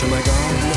to my God.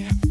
Chico.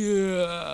Yeah.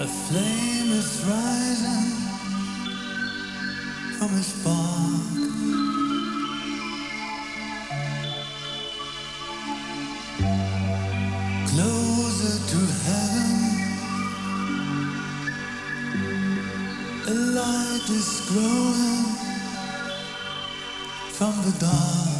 A flame is rising from a spark. Closer to heaven, a light is growing from the dark.